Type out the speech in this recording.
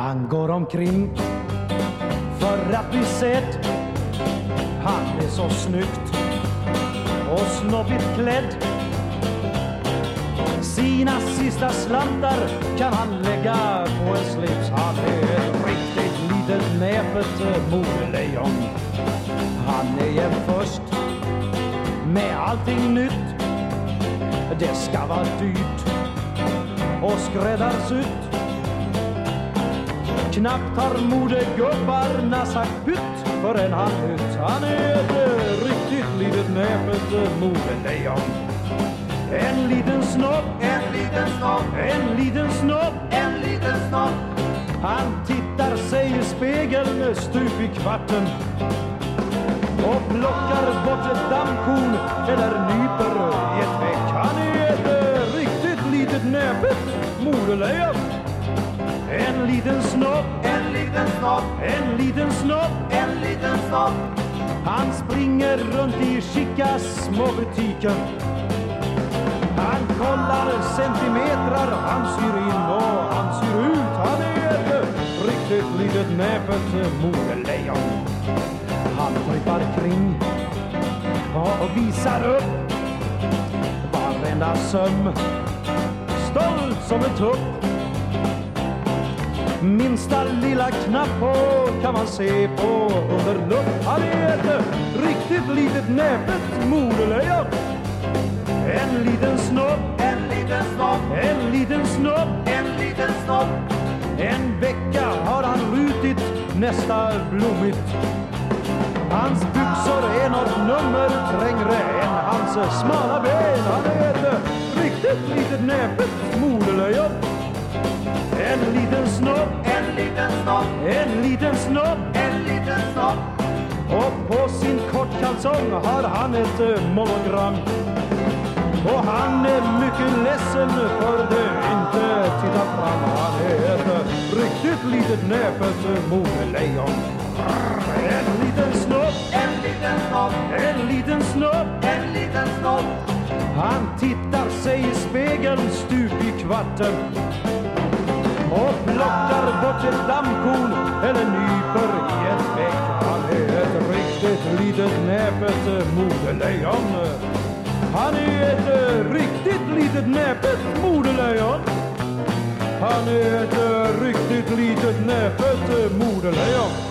Han går omkring för att bli sedd. Han är så snyggt och snobbigt klädd. Sina sista slantar kan han lägga på en slips. Han är ett riktigt litet näpet modelejon. Han är jämt först med allting nytt. Det ska vara dyrt och skräddarsytt. Knappt har modegubbarna sagt bytt förrän han nytt. Han är ett riktigt litet näpet modelejon. En liten snopp, En liten snopp, en liten snopp. en liten snopp. Han tittar sig i spegeln stup i kvarten och plockar bort ett dammkorn eller nyper i ett veck. Han är ett riktigt litet näpet modelejon. En liten snopp, En liten snopp, en liten snopp. en liten snopp. Han springer runt i chica små butiker. Han kollar centimetrar, han syr in och han syr ut. Han är ett riktigt litet näpet modelejon. Han trippar kring och visar upp varenda söm. Stolt som en tupp. Minsta lilla knapp på kan man se på under lupp. Han är ett riktigt litet näpet modelejon. En liten snopp, En liten snopp, en liten snopp. en liten snopp. En vecka har han rutit nästa blommigt. Hans byxor är något nummer trängre än hans smala ben. Han är ett riktigt litet näpet modelejon. En liten snopp. en liten snopp. Och på sin kortkalsong har han ett eh, monogram. Och han är mycket ledsen för det inte tittar fram. Han är ett riktigt litet näpet eh, modelejon. En liten snopp, En liten snopp, en liten snopp. en liten snopp. Han tittar sig i spegeln stup i kvarten och plockar bort ett dammkorn eller nyper i ett bäck. Han är ett riktigt litet näpet modelejon. Han är ett riktigt litet näpet modelejon. Han är ett riktigt litet näpet modelejon.